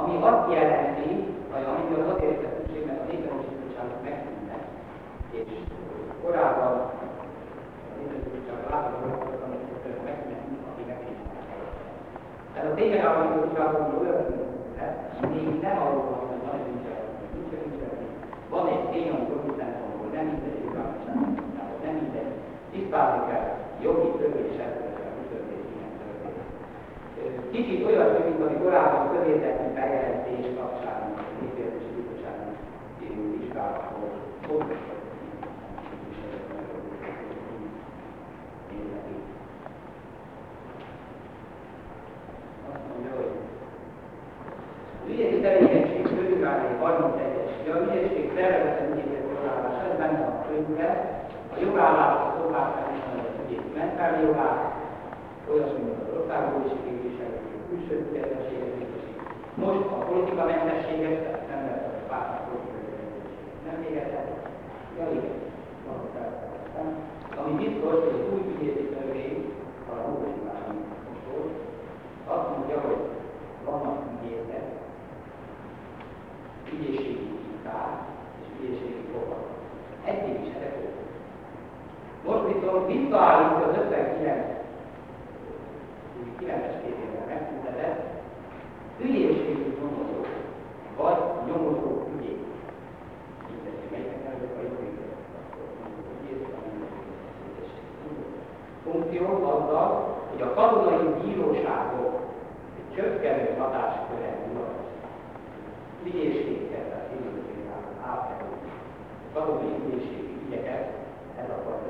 ami azt jelenti, vagy amitől azért szükség, mert a népesítőságok megszűntek, és korábban a népesítőság láthatók, amit megszűntek, akinek nincs. Tehát a tényleg állapotosságokról olyan még nem arról van, hogy nagy bűncselekmény, nincs a bűncselekmény. Van egy tény, amikor szempontból nem mindegy jogállásán, nem mindegy. Tisztázni kell jogi törvéssel, törvéssel, törvéssel, Kicsit olyasmi, mint ami korábban kövétek funkciót azzal, hogy a katonai bíróságok csökkenő hatásköre nyugat ügyészségkel, tehát át katonai ügyészség ügyeket ez a fajta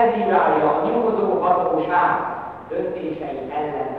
elbírálja a nyomozó hatóság döntései ellen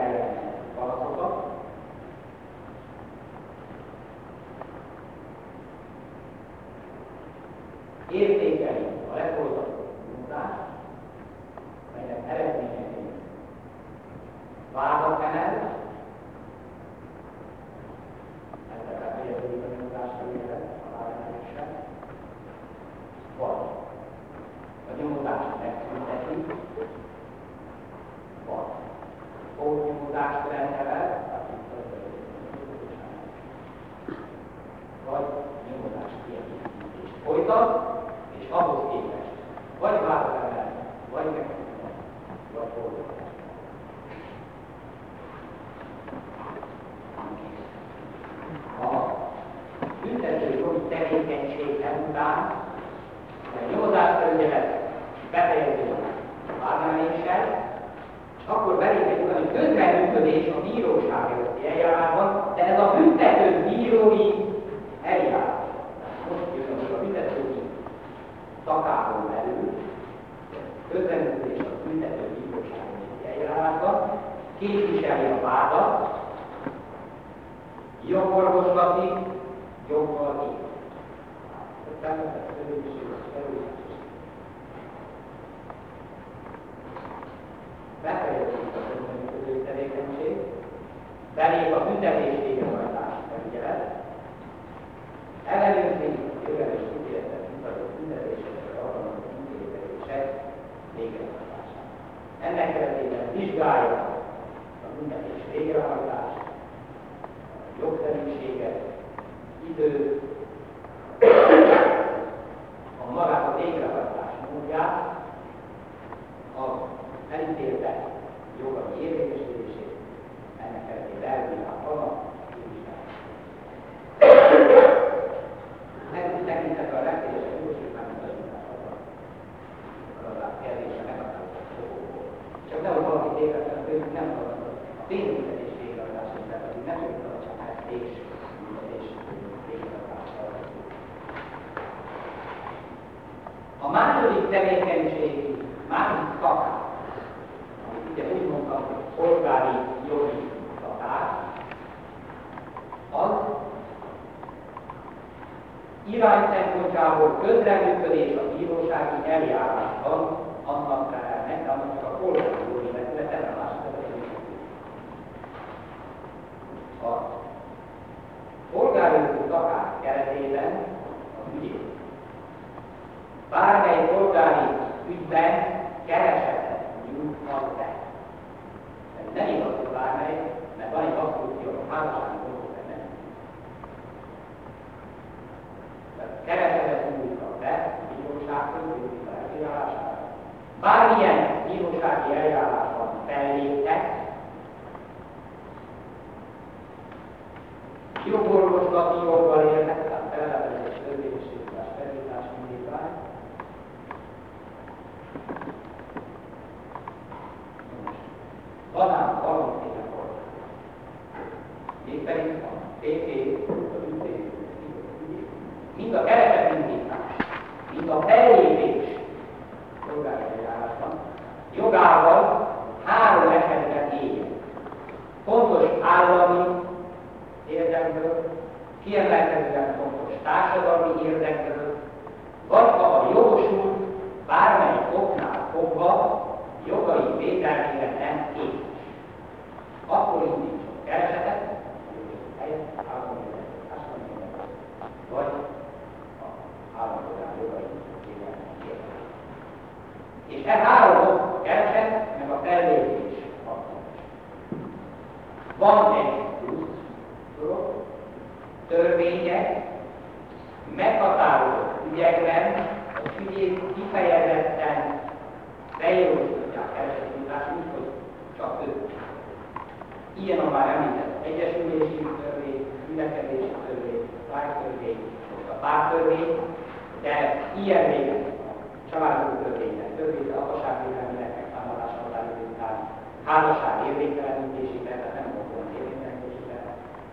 házasság érvénytelenítésére, tehát nem volt érvénytelenítésére,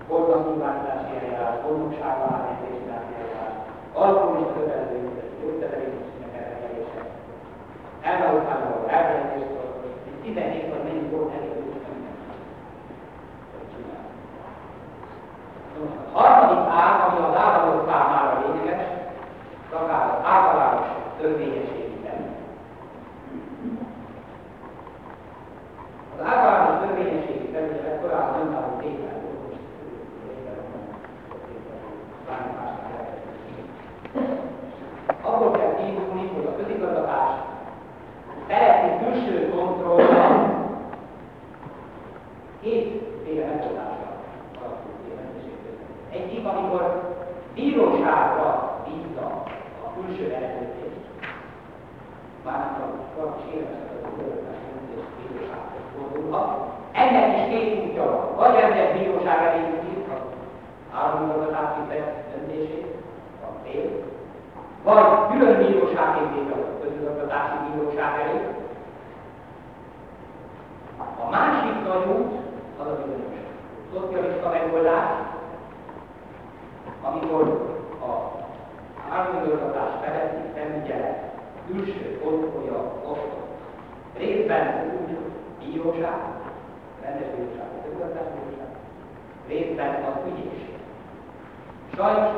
boldognyilvánítási eljárás, boldogság alárendelésre eljárás, alkoholista kötelező gyógyszerelésnek elrendelése, elvalóságával elrendelést, 17 vagy mennyi volt elég, a harmadik ág, ami az államok számára lényeges, akár az általános törvényességben. Az általános törvényességi felügyelet korábban önálló tétel volt, Abból kell kiindulni, hogy a közigazgatás szeretni külső kontrollal kétféle megoldásra egyik, amikor bíróságra bízza a külső ellenőrzést, már csak sérülhet az bírósághoz fordulhat. Ennek is két útja van. Vagy rendes bíróság elé bízhat államigazgatási döntését, a fél, vagy külön bíróságként bízhat a közigazgatási bíróság elé. A másik nagy út az a bizonyos szocialista megoldás, amikor a államigazgatás feletti felügyelet külső kontrollja osztott. Részben úgy bíróság, rendes bíróság, közigazgatás bíróság, részben az ügyészség. Sajnos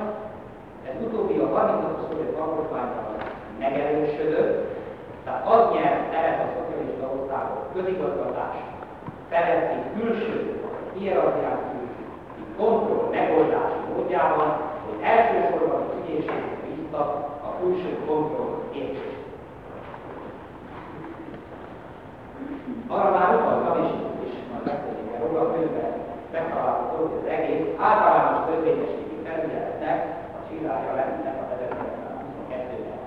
ez utóbbi a 36 szorú alkotmányban megerősödött, tehát az nyert teret a szocialista országok közigazgatás feletti külső hierarchiát kontroll megoldási módjában, hogy elsősorban az ügyészségre bízta a külső kontroll kérdését. Arra már utaltam, és, és majd beszélünk el róla, a könyvben megtalálható, hogy az egész általános törvényességi felügyeletnek a csillája lenne a 1922-ben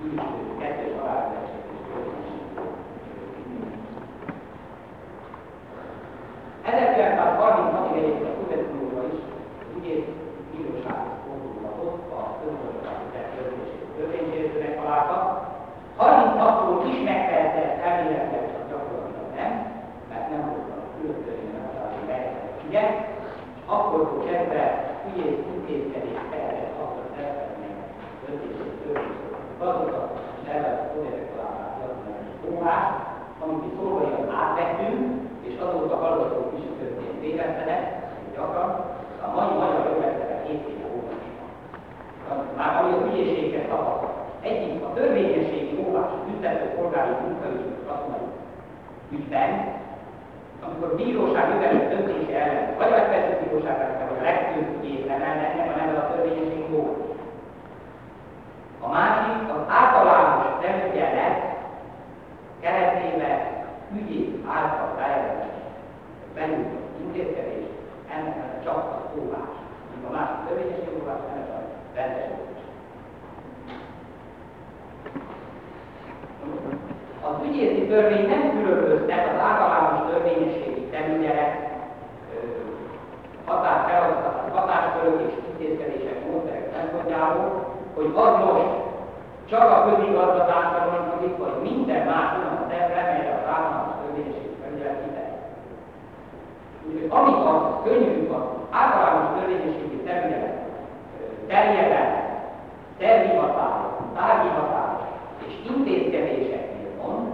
külső kettős alárendelését és 1936-ig egyébként a Szovjetunióban is az ügyész bírósághoz fordulhatott a közgazdasági törvénysértőnek találta. 36-tól is megtehette ezt elméletileg, csak gyakorlatilag nem, mert nem volt a külön törvénymegadási lehetőség. Ugye? Akkor kezdve ügyész intézkedés tehetett azt a szervezetnek döntését törvénysértő. Azok a szervezet szovjetek találták a amit mi a végeztenek, gyakran, a mai magyar jogrendszerek két éve óvásban. Már ami az ügyészséget tapasztal. Egyik a törvényességi óvás büntető polgári munkaügyi katonai ügyben, amikor bíróság jogelő döntése ellen, vagy a legfelsőbb bíróság ellen, vagy a legfőbb ügyész ellen, ennek a neve a törvényességi óvás. A másik az általános felügyelet keretében ügyész által bejelentett benyújtott intézkedés, ennek a csak a óvás. Míg a másik törvényes óvás, ennek a rendes óvás. Az ügyészi törvény nem különböztet az általános törvényességi felügyelet hatásfeladatok, hatáskörök és intézkedések módszerek szempontjából, hogy az most csak a közigazgatásra vonatkozik, vagy minden más olyan tervre, melyre az kiterjed. Úgyhogy amik a könyvünk az általános törvényességi terület terjedelme, tervhivatal, tárgyivatal és intézkedéseknél van,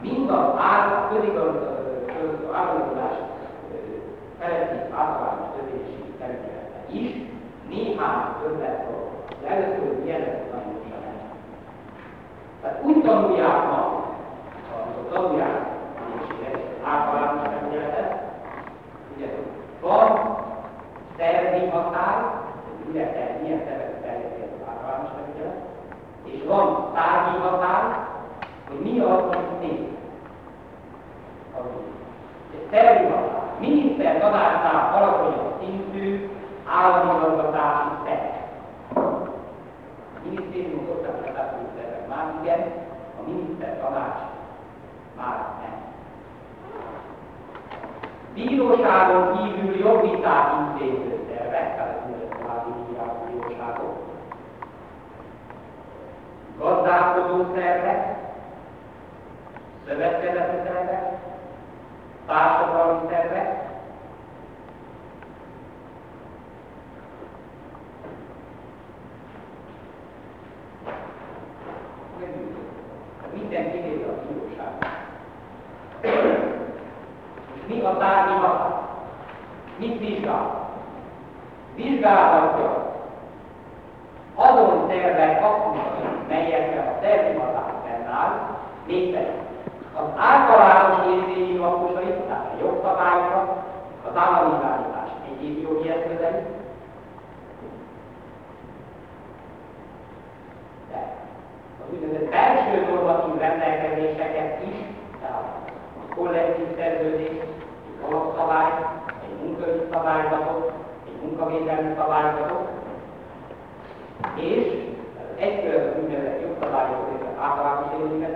mind az által közigazgatás feletti általános törvényességi területben is néhány többletről. Az először jelent nagyon tehát úgy tanulják ma, amikor tanulják ügyészséget, általános felügyeletet, ugye van szervi határ, hogy milyen, milyen szervezet terjeszti az általános felügyelet, és van tárgyi határ, hogy mi az, amit néz. Szervi határ. Miniszter tanácsnál alacsonyabb szintű állami igazgatási szerv. Minisztérium szokták már igen, a miniszter tanács már nem. Bíróságon kívül jobbítás intéző gazdálkodó szervek, szövetkezeti szervek, társadalmi szervek, hát mindenki néz a bíróság. mi a tárgyi Mit vizsgál? Vizsgálhatja azon tervek kapcsolatban, melyekre a tervivallás fennáll, mégpedig az általános érvényi lakosai, tehát a jogszabályokra, az állami irányítás egyéb jogi eszközei, de az úgynevezett belső normatív rendelkezéseket is, tehát a kollektív szerződés, egy alapszabály, egy munkaügyi szabályzatok, egy munkavédelmi szabályzatok, és egyfőleg úgynevezett jogszabályok és általános érvényben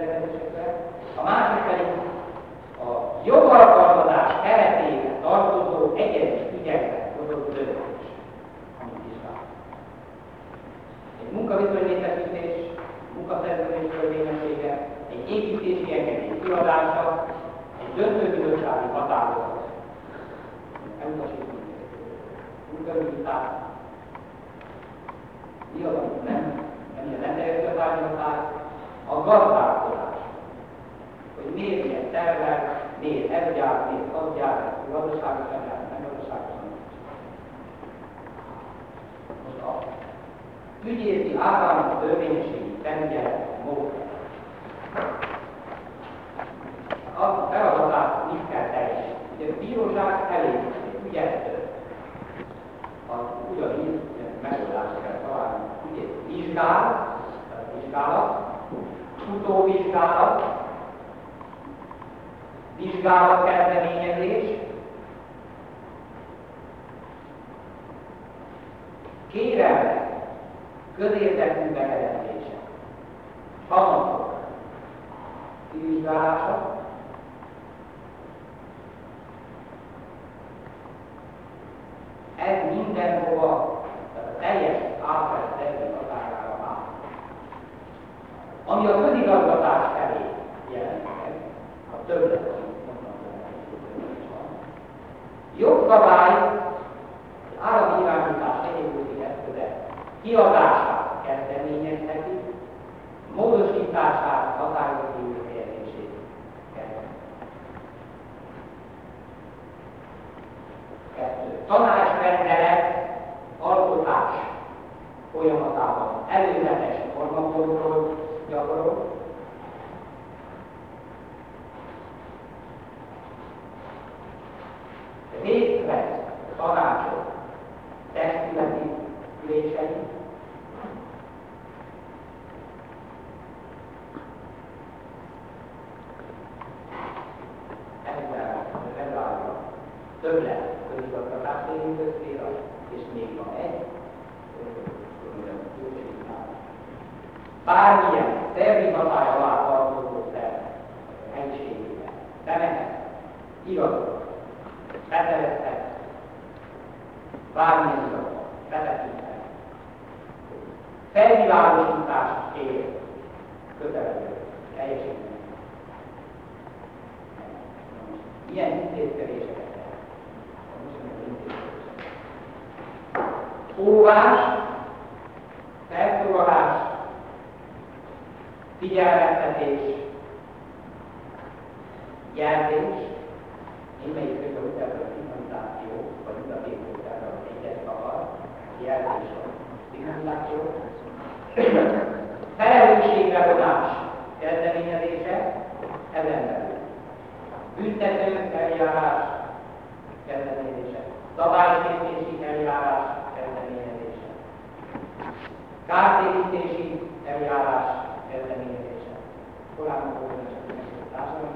tanácsrendelet alkotás folyamatában előzetes normatokról gyakorol,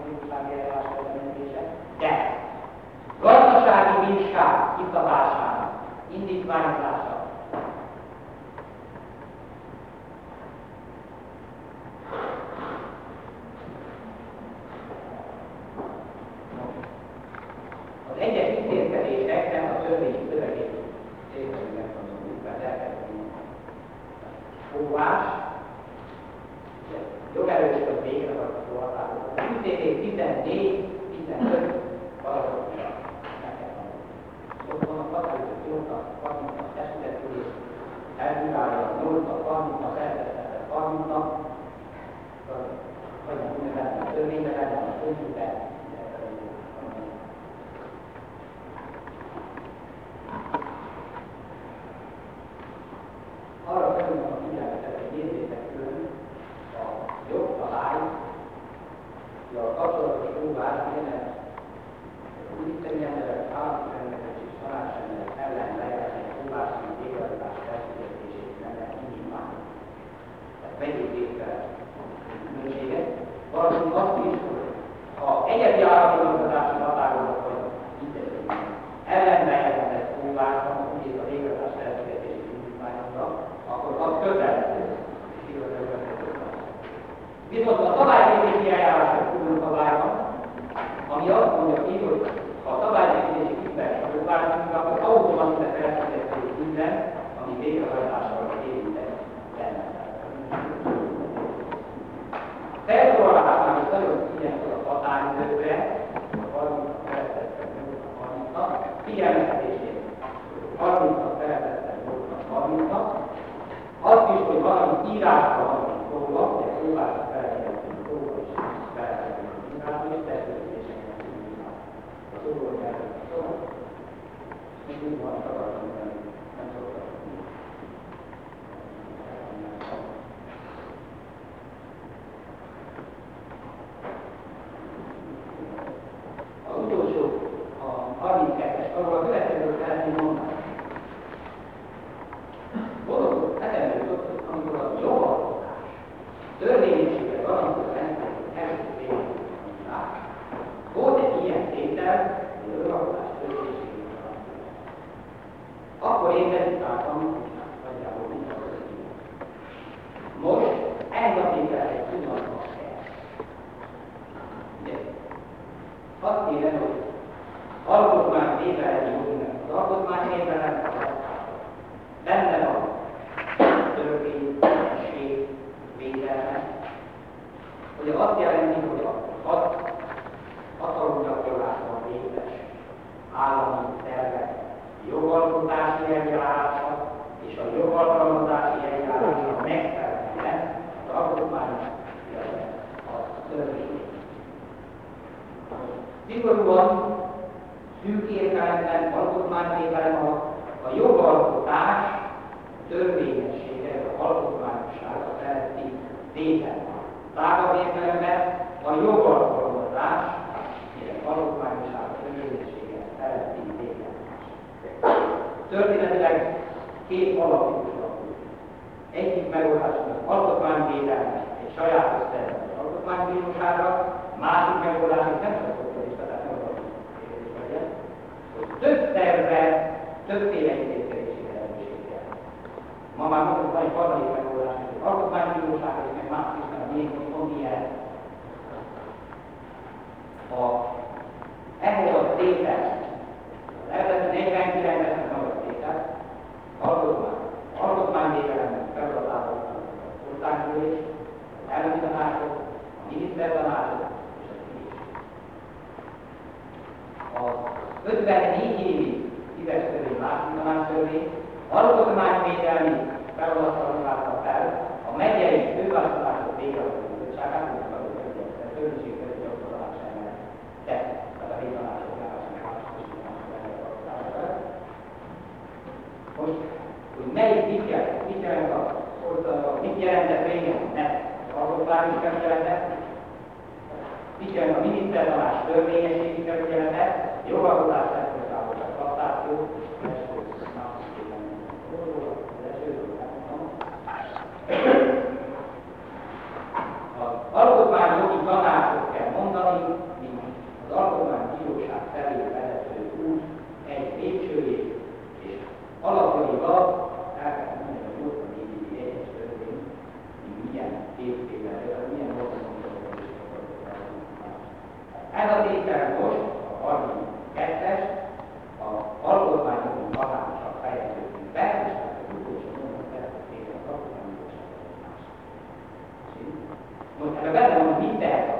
Jugoszlávi elvás kezdeményezése, de gazdasági bírság kiszabásának, indítványozás alapítónak, egyik megoldásnak alkotmányvédelmi egy sajátos területi alkotmánybíróságra, másik megoldásnak nem szakottalista, tehát nem alapítónak legyen, hogy több terve, többféle intézkedési lehetőséggel. Ma már mondom, van egy harmadik megoldás, hogy alkotmánybíróság, és meg más is, mert még most pont ilyen. A ehhez a tétel, az eredeti 49-es tanácsoló, elnöki tanácsok, minisztertanácsok, és a így. Az 54 évi tízes törvény, második tanácstörvény alkotmányvédelmi feladattal látta fel a megyei főválasztások végrehajtó bizottságát, amit a törvénység közgyakorlásának tett, tehát a végtanácsok Most, hogy melyik mit jelent, mit jelent az mit jelentett régen? Nem. Arról bármit kell jelentett. Mit jelent a minisztertanás törvényességi kerületet, jogalkotás szerkezet, a kasszáció, Most ebben benne van, mit tehet a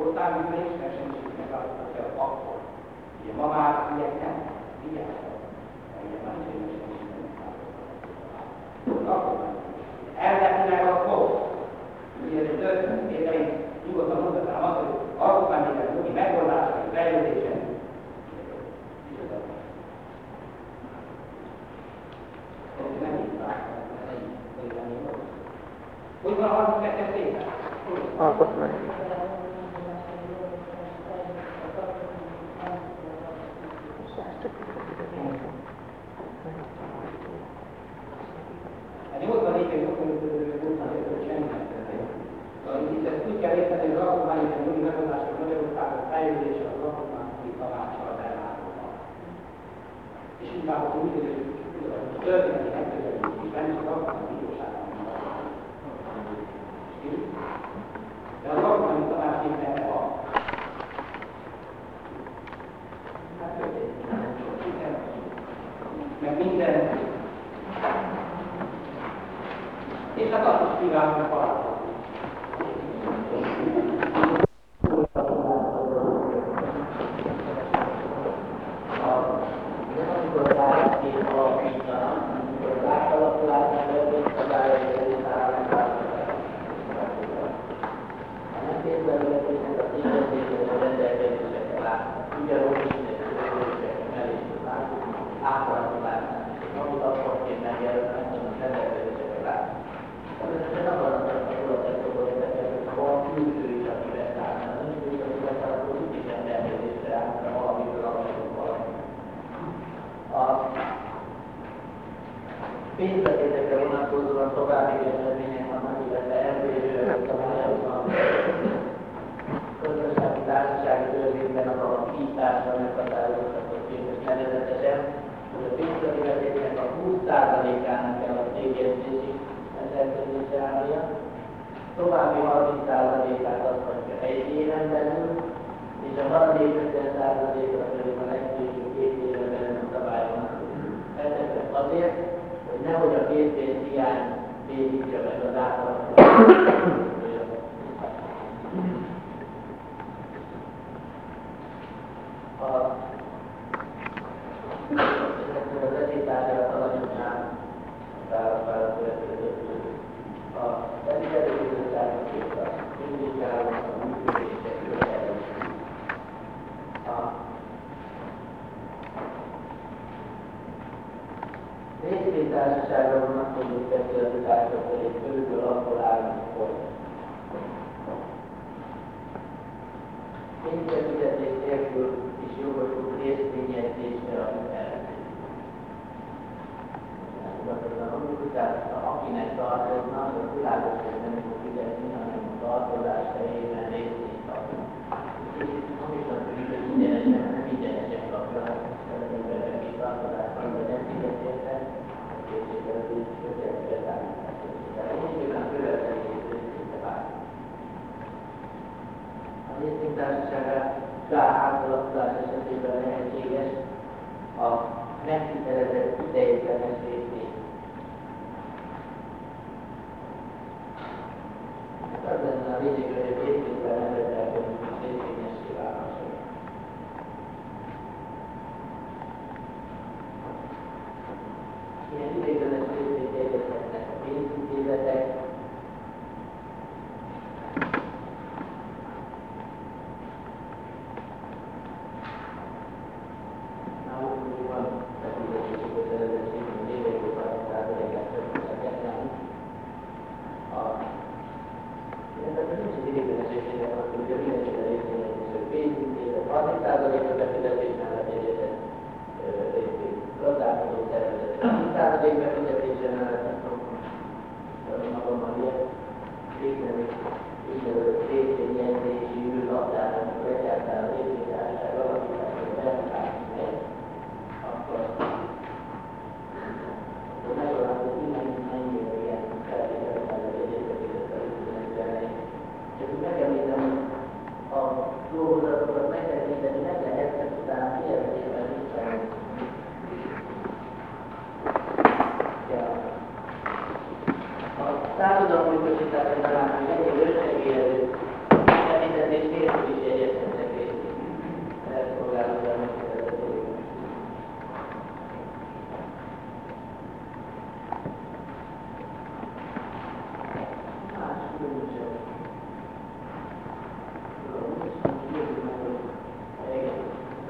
országgyűlés versenységnek állapotja akkor. Ugye ma már ilyet nem, vigyázzanak. Ugye már nincs egy versenységnek állapotja. Elvetőleg a most. Ugye ez több étein nyugodtan mondhatnám azt, hogy alkotmányével jogi megoldása és fejlődése Hogy van a 32 éve? Az alkotmányi bíróságban De az alkotmányi tanács még benne van. Hát történik. Meg minden. És hát azt is kívánunk valamit. amikor rájátszés alapítanak, amikor átalakulásnak történt szabályai szerint A nem pénzbevezetésnek a tényezésére rendelkezéseket látnak. Ugyanúgy is nekik mellé látjuk, átalakulásnak, amit akkorként megjelölnek, annak rendelkezéseket látnak. Természetesen akarnak a tudatásokból érdekes, hogy van külső is, aki beszállna. Az külső is, aki beszállna, akkor úgy is rendelkezésre állna valamiből, alapul valami a pénzbetétekre vonatkozóan további eredmények vannak, illetve elvérőre szabályokban. Közösségi társasági törvényben a alapításra meghatározhatott képes nevezetesen, hogy a pénzbetéteknek a 20%-ának kell a cégjegyzési rendelkezésre állnia, további 30%-át adhatja egy éven belül, és a maradék 50%-ra pedig a legkésőbb két éven belül a szabályon. Ezeket azért, hogy nehogy a készpénz hiány védítse meg az átalakulást. A ezeknek az esélytárgyalak alanyoknál választvára következő a felügyelőbizottságnak és a vizsgálónak a működése követelései. A részvénytársaságra vonatkozó specialitások pedig körülbelül akkor állnak, hogy pénzbefizetés nélkül is jogosult részvényezésre a hitelezés. Tudatosan mondjuk, tehát akinek tartoznak, az világos, hogy nem fog fizetni, hanem a tartozás helyében részvényt kapnak. És itt hamisan tudjuk, hogy ingyenesen, nem ingyenesen kapnak, tehát emberek is tartozásban, de nem fizet érte, a készségjelzés kötelező beszállítás. Tehát egyébként követelés részvényre várnak. A részvénytársasága átalakulás esetében lehetséges a megkitelezett ideiglenes részvény. Hát az lenne a lényeg, hogy a részvényben nem rendelkezünk részvényessé válásra. Ilyen ideiglenes részvényt egyeztetnek a pénzintézetek, nálunk van befizetési kötelezettség, hogy évek óta százalékát többet nálunk. A illetve nincs egy idéglenes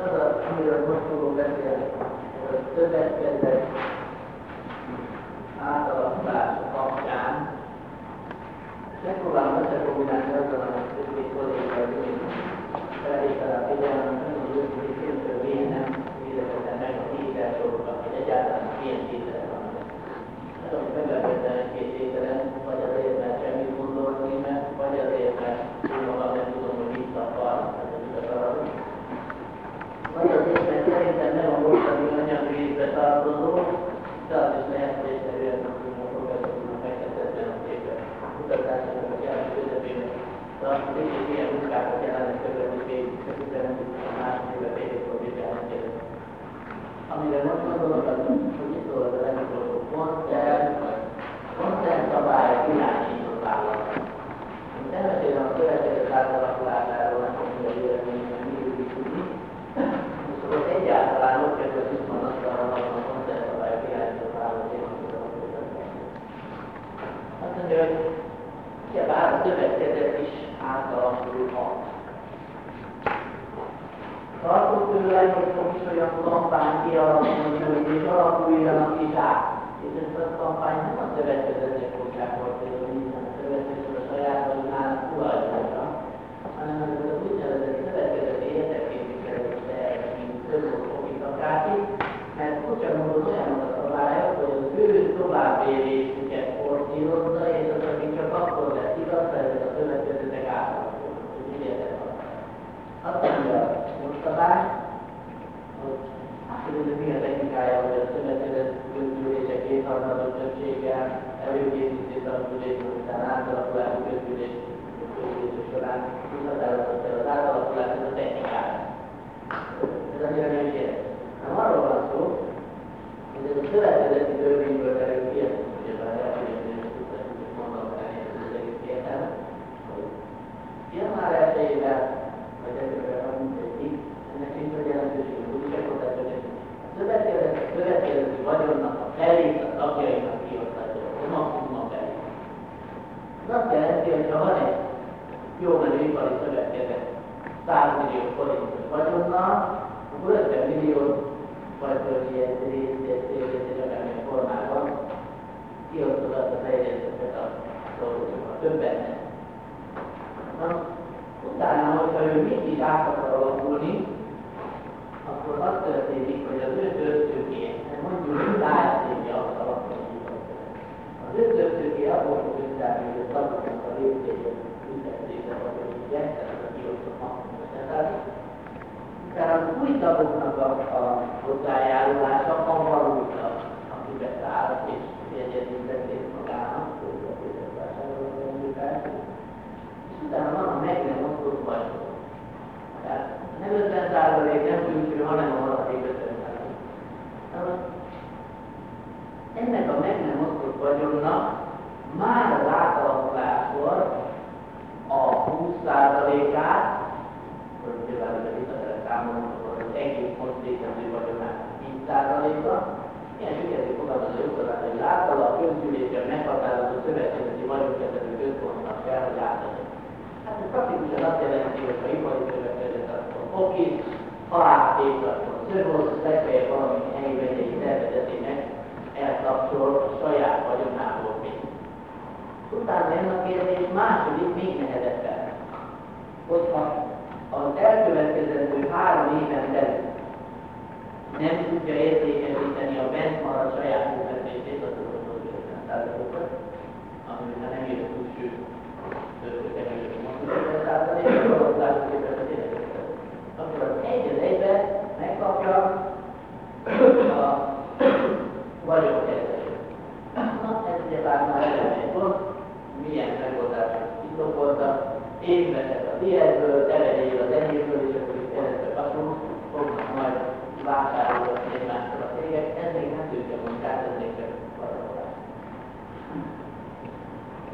Az, amiről most fogok beszélni, szövetkezet átalakulása kapcsán. Megpróbálom összekombinálni azzal, amit két kollégával felhívta a figyelmet, hogy őszintén filmtől miért nem védekezzen meg a tétel sorokat, hogy egyáltalán milyen tétel van. Ez amit meglepődtem egy-két tételen, vagy azért, mert semmit gondolni, mert vagy azért, mert én magam nem tudom, hogy mit akar, ez az igaz arra. Vagy azért, mert szerintem nem a mostani anyagrészbe tartozó, de az is lehet, hogy egyszerűen nem tudom, a professzornak megkezdetlen a képet kutatásának a jelen közepében. De azt mondjuk, ilyen munkákat jelenleg követni végig, közben nem tudtam másféle végétől vizsgálni kérdezni. Most gondolok, az, hogy itt az a legutolsó koncert, koncert szabályok irányított vállalat. Nem beszélem a következő átalakulásáról, nem tudom, hogy a véleményben mi úgy tudni. Akkor egyáltalán ott a Szükszman azt a koncert szabályok irányított vállalat én nem tudom, hogy azt mondja, hogy ugyebár a szövetkezet is átalakulhat. Tartok tőle, hogy is olyan kampány kialakulni, อยู่ดีก็คุยกับน้องอีสานที่เป็นต้นต่อไปนั่นก็จะเป็นเรื่องในคุณแม่น előkészíti tanulés, után átalakulású közgyűlés közgyűlések során átalakulás, ez a van szó, hogy ez a szövetkezeti törvényből derül ki, ezt ugye már hogy tudtam, hogy mondom el ez az egész értelme, hogy január 1-ével, vagy ezekben a mindegy, ennek a szövetkezet, a szövetkezeti vagyonnak a a kiosztatja, a maximum a felét. Ez azt jelenti, hogy ha van egy jó menő ipari szövetkezet 100 millió forintos vagyonnal, akkor 50 millió vagy ilyen részét akármilyen formában kiosztod azt a fejlesztőket a dolgokat, többet nem. Na, utána, hogyha ő mégis át akar alakulni, akkor az történik, hogy az ő döntőké, mondjuk ASZ-je akar alakulni. Ő döntőké abból fog összeállni, hogy a tagoknak a részét ünneplése, vagy hogy így ezt a kiosztott. Tehát tehát az új tagoknak a, a hozzájárulása a valóta, aki beszáll és jegyezőtették magának, és utána van a meg nem osztott vagyon. Tehát nem 50 százalék, nem külső, hanem a maradék 50 százalék. Ennek a meg nem osztott vagyonnak már az átalakuláskor a 20 százalékát, hogy nyilván ez a visszateret számolunk, akkor az egész pont létező vagyonát 10%-ra, ilyen sikerült fogalmazni jogszabály, hogy által a közgyűlésben meghatározott szövetkezeti vagyonkezelő központnak kell, hogy átadja. Hát ez praktikusan azt jelenti, hogy ha ipari szövetkezet, akkor oké, ha átték, akkor szörvóz, legfeljebb valami helyi megyei szervezetének elkapcsol a saját vagyonából még. Utána jön a kérdés második, még nehezebb fel. Hogyha az elkövetkezendő három éven belül nem tudja értékesíteni a bent maradt saját működését, az az 50 százalékot, ami nem jön külső akkor az egy az egyben megkapja a vagyonkezelőt. Na, ez ugye már már egy gond, milyen megoldások indokoltak, én veszek az ilyenből, eredélyül az enyémből, és akkor itt keresztül kapunk, fognak majd vásárolni egymástól a cégek, ez még nem tűzke munkát, ez még csak parazolás.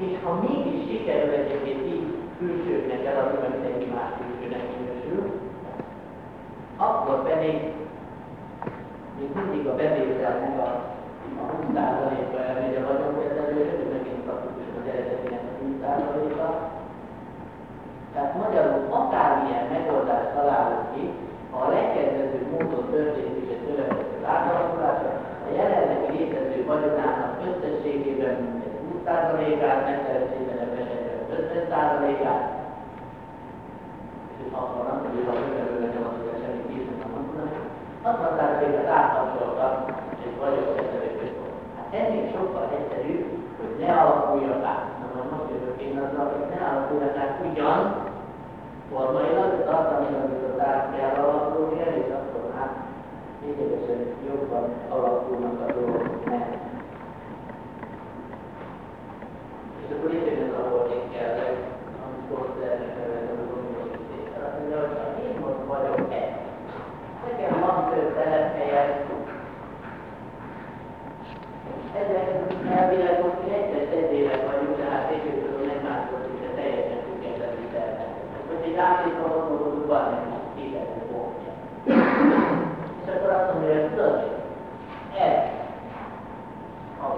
És ha mégis sikerül egyébként így külsőknek eladni, mert mindenki más külsőnek minősül, akkor pedig még mindig a bevételnek a, a 20%-a elmegy a vagyonkezelőre, hogy megint kapjuk az eredetinek a 10%-a, tehát magyarul akármilyen megoldás történik is egy szövetkező átalakulása. A jelenlegi létező vagyonának összességében egy 20%-át, megszerzésében esetben 50%-át, és 60 hogy a jövőben nem az, hogy semmi mondani, 60%-át átkapcsoltak egy vagyonkezelő központ. Ennél sokkal egyszerűbb, hogy ne alakuljon át. Na most jövök én azzal, hogy ne alakuljon át ugyan, formailag, de tartalmilag viszont át kell alakulnia, és akkor hát lényegesen jobban alakulnak a dolgok meg. És akkor itt jön ez a holding kellek, amikor termekelnek a gondolkodásra. Azt mondja, hogy ha én most vagyok egy, nekem van több telephelyet, ezek elvileg most mi egyes egyének vagyunk, tehát egyébként nem máshol szinte teljesen függetlenül termelnek hogy egy átlépva gondolkodó van neki kételező pontja. És akkor azt mondja, hogy tudod, ez a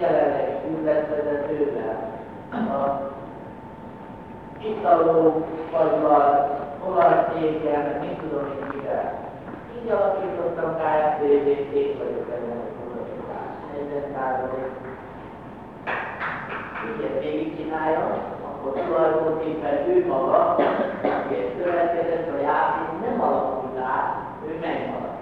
jelenlegi üzletvezetővel, a italó vagyval, olajcéggel, meg mit tudom én mivel. Így alakítottam KFTV-t, én vagyok ezen a gondolkodás. 40 százalék. Így ezt végigcsinálja, akkor tulajdonképpen ő maga, aki egy következett, a játék nem alakult át, ő megmaradt.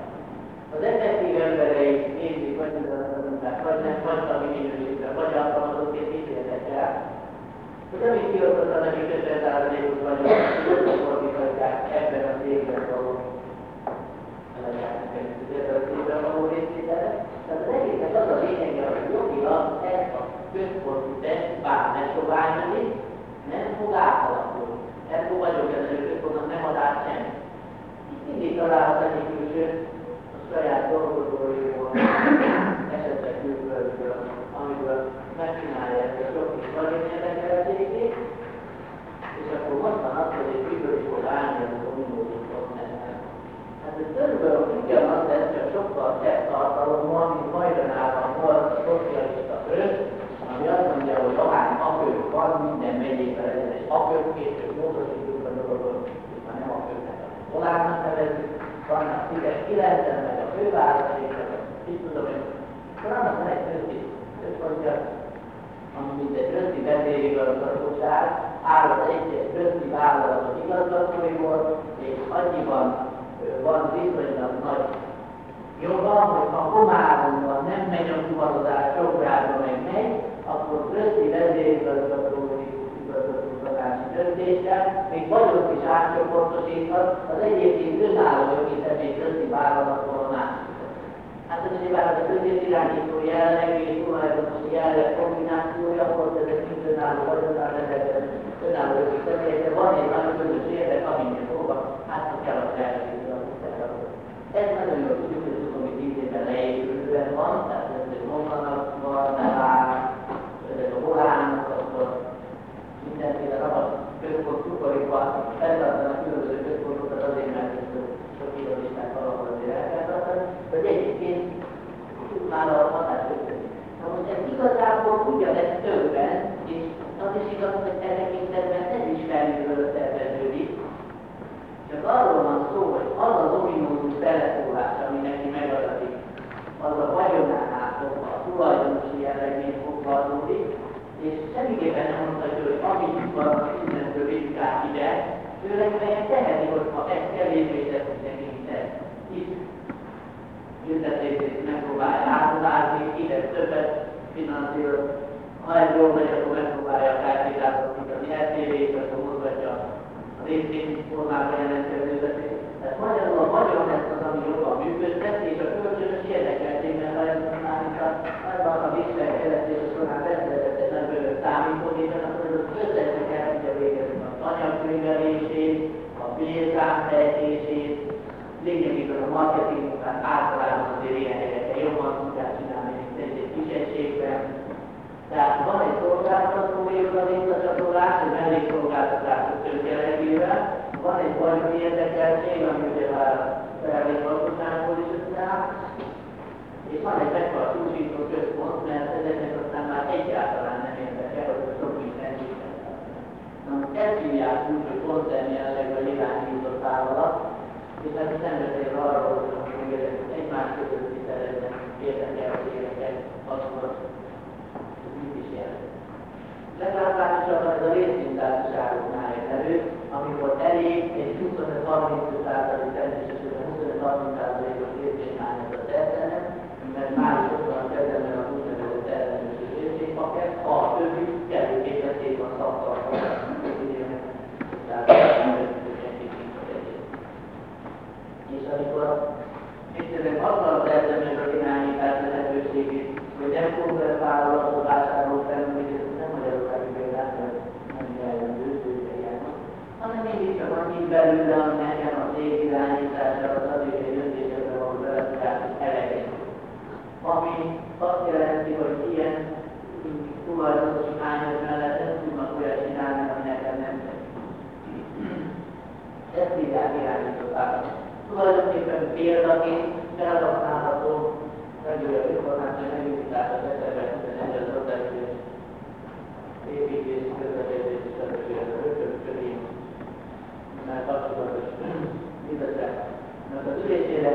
Az effektív emberei nézik, vagy tudatlanulták, vagy nem, vagy a minőségben, vagy alkalmazottként ítéltek el, hogy amit kiadottak neki 50%-ot vagy hogy fordíthatják ebben az évben való ebben való részvételre. Tehát az egésznek az a lényege, hogy jogilag ezt a központi bár ne soványodik, nem fog átalakulni. Ergo vagyok ezen központnak nem ad át. Itt mindig találhat egy külső, a saját dolgozóiból, esetleg külföldről, amiből megcsinálja ezt a sok kis vagyon érdekeltségét, és akkor most van az, hogy egy miből is fog állni az a dominózó Hát ez körülbelül ugyanaz, de ez csak sokkal tett tartalommal, mint majdanában volt a szocialista közt, ami azt mondja, hogy ahány akők van, minden megyében legyen egy akők, később módosítjuk a dolgot, és már nem akőknek, hanem polárnak nevezzük, vannak sziget 90 meg a fővároséknek, így tudom én, akkor annak van egy közti központja, ami mint egy közti vezérigazgatóság, áll az egy közti vállalatok igazgatóiból, és annyiban van viszonylag nagy joga, hogy ha Komáromban nem megy a fuvarozás, Sokrába meg megy, akkor vezérigazgatói igazgatóztatási döntéssel még vagyok is átcsoportosíthat az egyébként önálló jogi személy közti vállalatban át. Hát ez ugye az közétirányító jelleg és tulajdonosi jelleg kombinációja, akkor ezek mind önálló vagyonál ezekben önálló jogi személyek, de van egy nagyon közös érdek, aminek fogva, hát kell a felelősség. Ez nagyon jó hogy utóbbi tíz évben leépülően van, tehát ez egy mondanak van, nevár, ez a volának, akkor mindenféle rabat központ cukorikban fenntartanak különböző központokat azért, mert sok időlistát valahol azért el kell tartani, hogy egyébként már a hatás Na most ez igazából ugyanez többen, és az is igaz, hogy e tekintetben ez is felülről szerveződik, csak arról van szó, hogy az az ominózus beleszólás, ami neki megadatik, az a vagyonánál fogva, a tulajdonosi jellegén fogva adódik, és semmiképpen nem mondhatja, hogy amit van a innentől vizsgál ide, ő legfeljebb teheti, hogy ha ezt kevésbé teszi szerintem, itt büntetését megpróbálja átvázni, ide többet finanszíroz, ha ez jól megy, akkor megpróbálja a kártyázatot, mint az LTV, és akkor mozgatja részén formában jelentkezőbe. Tehát magyarul a vagyon lesz az, ami jobban működtet, és a kölcsönös érdekeltségben rajzolnálika, abban a viselkedés során rendelkezett egy nagy bővő számítógépen, akkor ez az összesnek el tudja végezni az anyagkönyvelését, a pénzánfejtését, lényegében a marketing munkát általában azért ilyen helyeken jobban tudják csinálni, mint egy, egy kis egységben, tehát van egy szolgáltatói visszacsatolás, egy mellékszolgáltatások tőkelegével, van egy bajnoki érdekeltség, ami ugye már a felvételhatóságból is összeáll, és van egy mekkora túlsító központ, mert ezeknek aztán már egyáltalán nem Na, ezt hívják úgy, hogy koncern jellegben irányított vállalat, és hát szembetér arról, hogy egymás közötti szereznek érdekeltségeket, azokat mit is jelent. Leglátványosabban ez a részvintársaságoknál jön elő, amikor elég egy 25-30 százalék természetesen 25-30 os részvényhányat tennem, mert már is ott van a kezemben az úgynevezett ellenőrző részvénypaket, ha a többi kellő képesség van szaktartalma. És amikor egyszerűen azzal az ellenőrző irányítás lehetőségét, hogy nem konvertálható vásárló felmérés, nem magyarországi példát, mert nem jellemző tőkejának, hanem mégiscsak annyit belőle, ami nekem a cég irányítása, az adékai döntésekre való beleszólás eleget. Ami azt jelenti, hogy ilyen tulajdonosi hányos mellett nem tudnak olyat csinálni, ami nekem nem tetszik. Ezt hívják irányították. Tulajdonképpen példaként felhasználható legjobb információ december 11 az adásért építési közlekedés és a rögtön köré már kapcsolatos bizottságnak az ülésére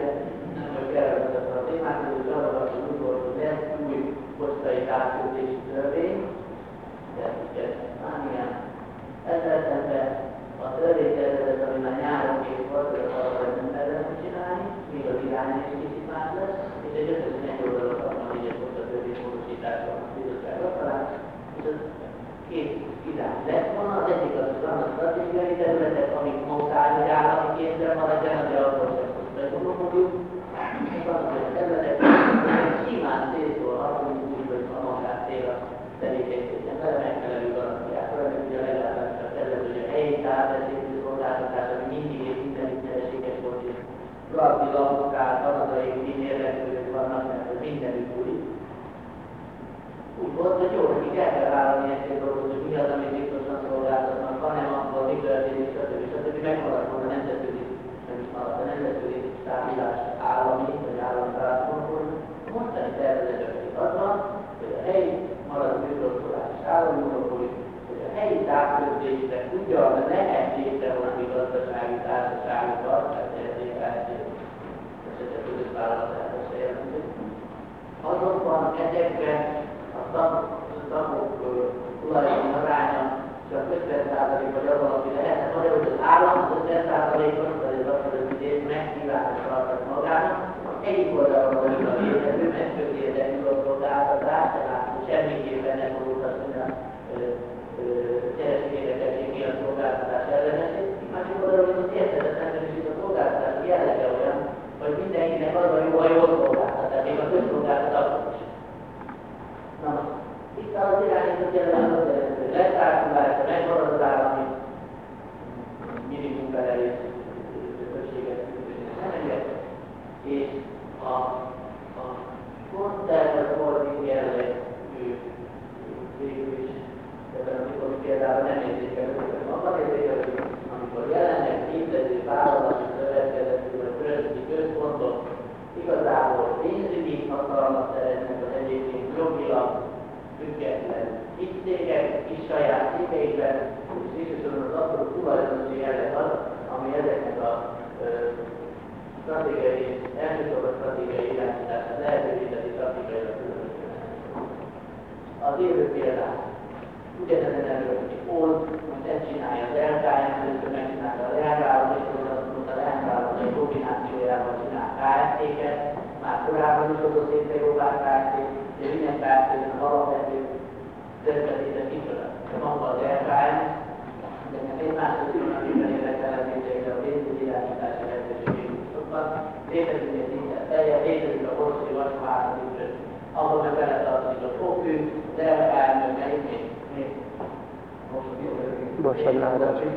nem vagyok elvezetve a témát, hogy arra hogy úgy volt, hogy lesz új postai távközlési törvény, de ugye Mánián ezzel szemben a törvénytervezet, ami már nyáron kész volt, hogy csinálni, még az irány is kicsit más lesz, és egy 51 oldalas 64-es volt a törvénymódosítása a bizottság asztalán, és az két irány lett volna, az egyik az az a stratégiai területek, amik muszáj, hogy állami kézzel maradjanak, de akkor sem begondolkodjuk, és az, hogy a területek simán szétszólhatunk úgy, hogy a magát cél a tevékenységnek vele megfelelő garantiát, mert ugye a leglátása terület, hogy a helyi távvezető szolgáltatás, ami mindig és minden interességes volt, és proaktívan akár kanadai érdeklődők vannak, mert ez mindenütt új. Úgy volt, hogy jó, nekik el kell vállalni a dolgot, hogy mi az, amit biztosan szolgáltatnak, hanem akkor mi történik, stb. stb. Megmaradt volna nemzetközi, nem is maradt a nemzetközi számítás állami, vagy állami választókon. Mostani tervezetők az van, hogy a helyi marad és állami monopóli, hogy a helyi távközlésre ugyan lehet létrehozni gazdasági társaságokat, tehát érzékelhető esetek között választásra jelentő. Azonban ezekben a tagok tulajdoni aránya csak 50% vagy az alapja lehet, magyarul az állam az 50%-os, vagy az az megkívánok tartat magának, egyik oldalon van a létező, mert közérdekű a szolgáltatás, tehát semmiképpen nem mondhatni a kereskedési miatt szolgáltatás ellenesét, másik oldalon viszont értetetlenül is a szolgáltatás jellege olyan, hogy mindenkinek az a jó, ha jól szolgáltat, tehát még a közszolgáltatás itt az irányított jelen az jelentő letársulása, megmarad az állami minimum felelés kötőséget szemegyek, és a, a konterves holding jellegű végül is, amikor például nem érzékelődik, abban érzékelődik, amikor jelenleg létező vállalati szövetkezetű vagy közötti központok igazából pénzügyi hatalmat szeretnek az egyébként jogilag független cégek is saját cégeikben, és végsősorban az apró tulajdonosi jelleg az, ami ezeknek a ö, stratégiai, elsősorban stratégiai irányítását lehetővé teszi stratégiailag különbözően. Az élő példák. Ugyanezen előtti old, most ezt csinálja az LKM, először megcsinálta a leányvállalat, és a leányvállalat egy kombinációjával csinál KFT-ket, már korábban is hozott létre jobbá KFT, de minden KFT-nek alapvető kicsoda. De maga az LKM, de egy másik különbözően érdekelhetőségre a pénzügyi irányítási lehetőségét sokkal, létezik egy szinten teljes, létezik a hosszú vasvállalat is, ahol meg beletartozik a fókű, az LKM, meg még Bocsánat. Én,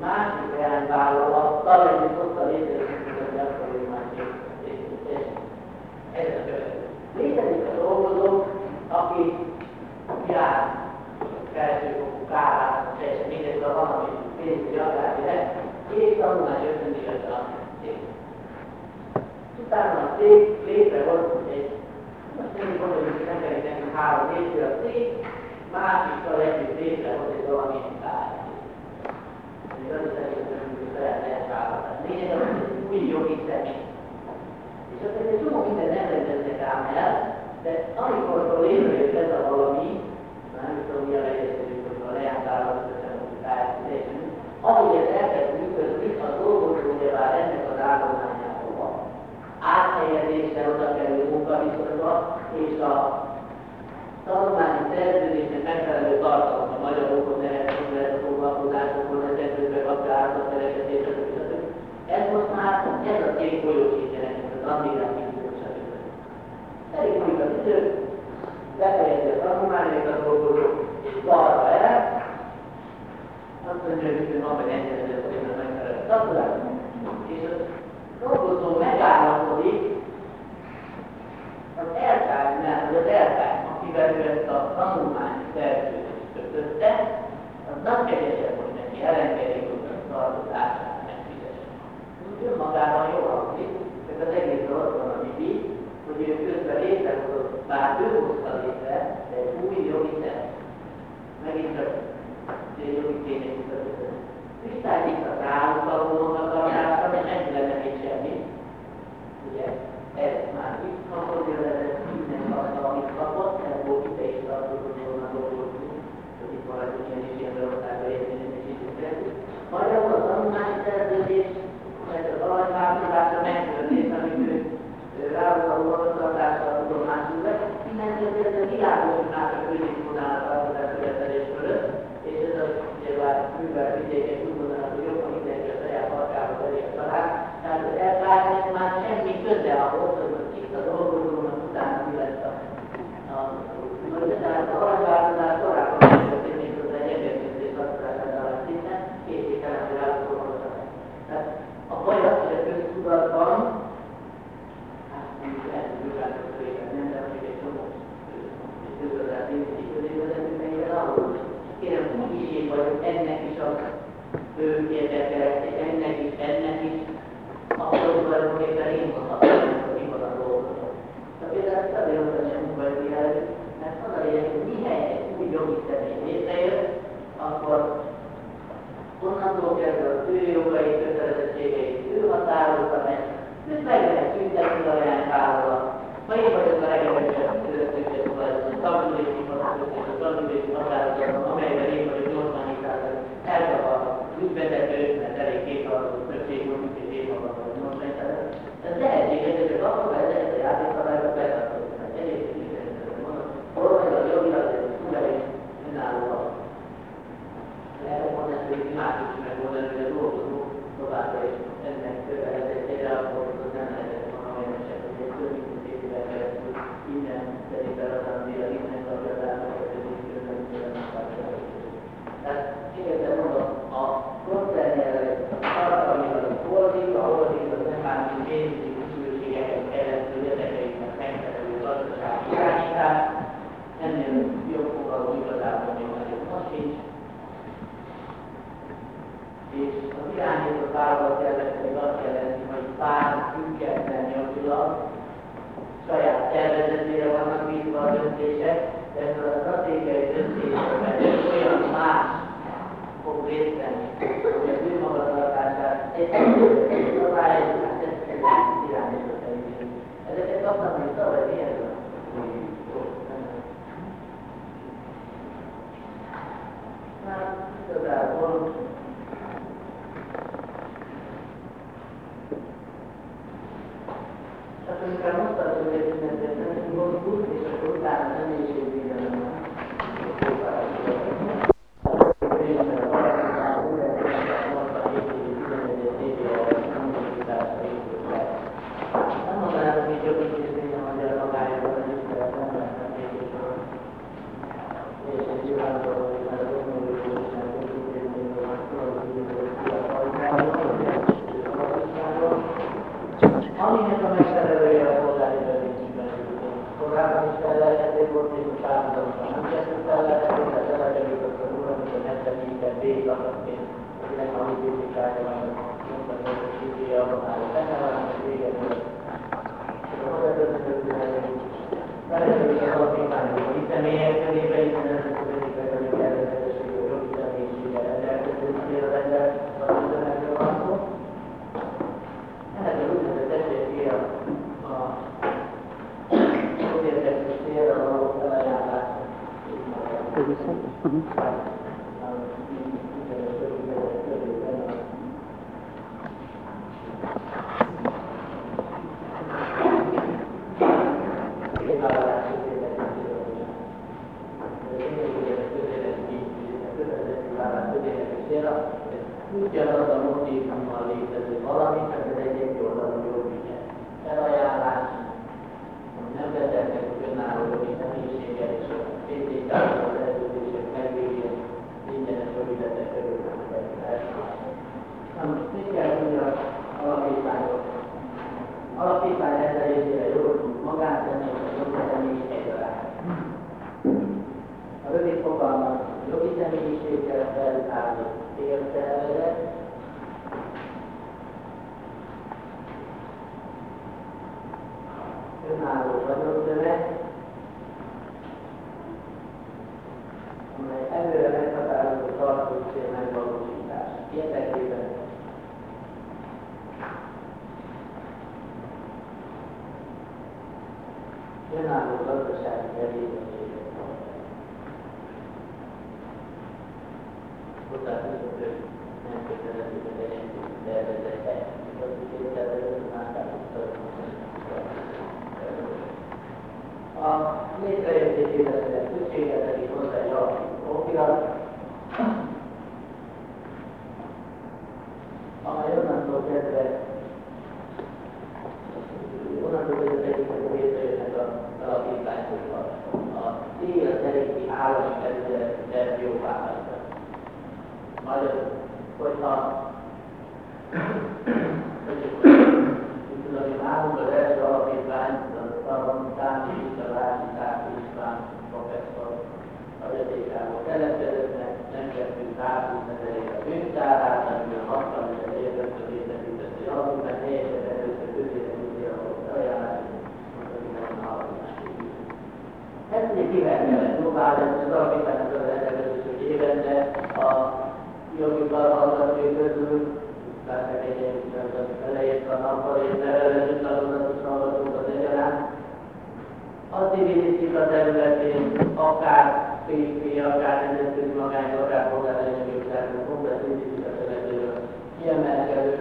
másik leányvállalattal együtt hozta létre, hogy gyakori másik ez a következő. Létezik a dolgozó, aki jár felsőfokú kárát, teljesen mindegy, a valami pénzügyi akármire, és tanulmány ösztöndíjat a cég. Utána a cég létrehoz egy, azt nem gondoljuk, hogy nem kell nekünk három részű a cég, másikkal együtt létrehoz egy valamilyen kár. Ez az szerintem, hogy lehet lehet választani. Lényeg az, új jogi. És akkor egy csomó minden nem rendeznek ám el, amikor létrejött ez a valami, nem tudom, mi a lehetőség, hogy a leányvállalat összemunkáltatásban, ahogy ez elkezd működni, a dolgozó ugyebár ennek az állományában van. Áthelyezésre oda kerül munkaviszonyba, és a tanulmányi szerződésnek megfelelő tartalom, a magyarokon lehet, lehet a foglalkozásokon, a szerződőbe kapcsolat, a szeretetésre, stb. Ez most már, ez a két folyósítja nekünk az adminisztráció Elég mondjuk az idő, befejezi a tanulmányokat dolgozó, és balra el, azt mondja, hogy van egy engedező folyamán megfelelő szakudás, és a dolgozó megállapodik az eltárnál, az eltár, akivel ő ezt a tanulmány szerződést kötötte, az nem kegyesebb, hogy neki elengedik, hogy a tartozását önmagában jól hangzik, csak az egész dolog van, ami bír, hogy ő közben létrehozott, bár ő hozta létre, de egy új jogi szerv. Megint csak jogi tények mutatkozik. Kristályik a ráutalónak a tartása, de nem lenne még semmi. Ugye, ez már itt kapott, Thank you. PPA kárhelyzetünk magányról ráfogadás jogtárnokon, de szintifikatelezőről kiemelkedő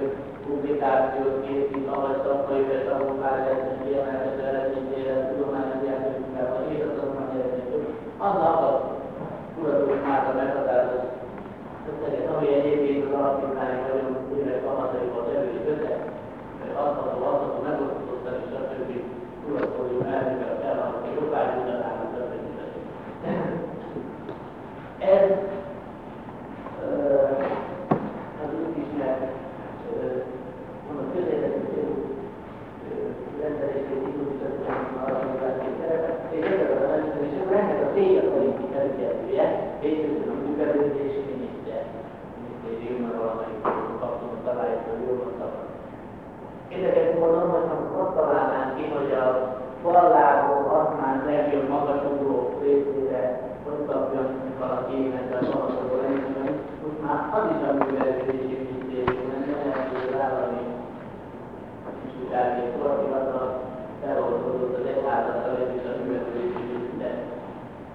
publikációt készít, ahol szakmai vagy tanulmányozás kiemelkedő eredményére tudományos járványokával és a tanulmányozások, annak a kuratók által meghatározott összeget, ami egyébként az alapítványi vagyunk, mire kamataival erős összeg, adható, adható, megosztottan és a többi kuratórium a felhasználó, jobbágyúzatának történetet. En uh, dan doe ik iets met ondertussen in het middel. En daar is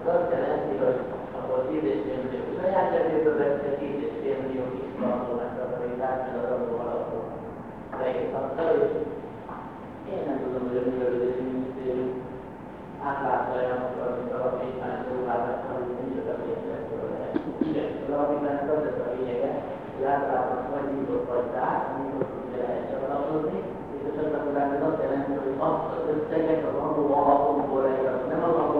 Ez azt jelenti, hogy ahol 10 és fél millió saját zsebéből veszik, 10 és fél millió kismartó megtakarítás, mert az adó alapú beírhatta, és én nem tudom, hogy a művelődési minisztérium átlátja-e azt, amit alapítvány próbálta, hogy nincs a pénzekről lehet. Igen, az alapítványnak az lesz a lényege, hogy általában vagy nyitott vagy zárt, amikor tudja lehet csak alapozni, és a csatlakozás az azt jelenti, hogy azt az összeget az adó alapokból leírat, nem az adó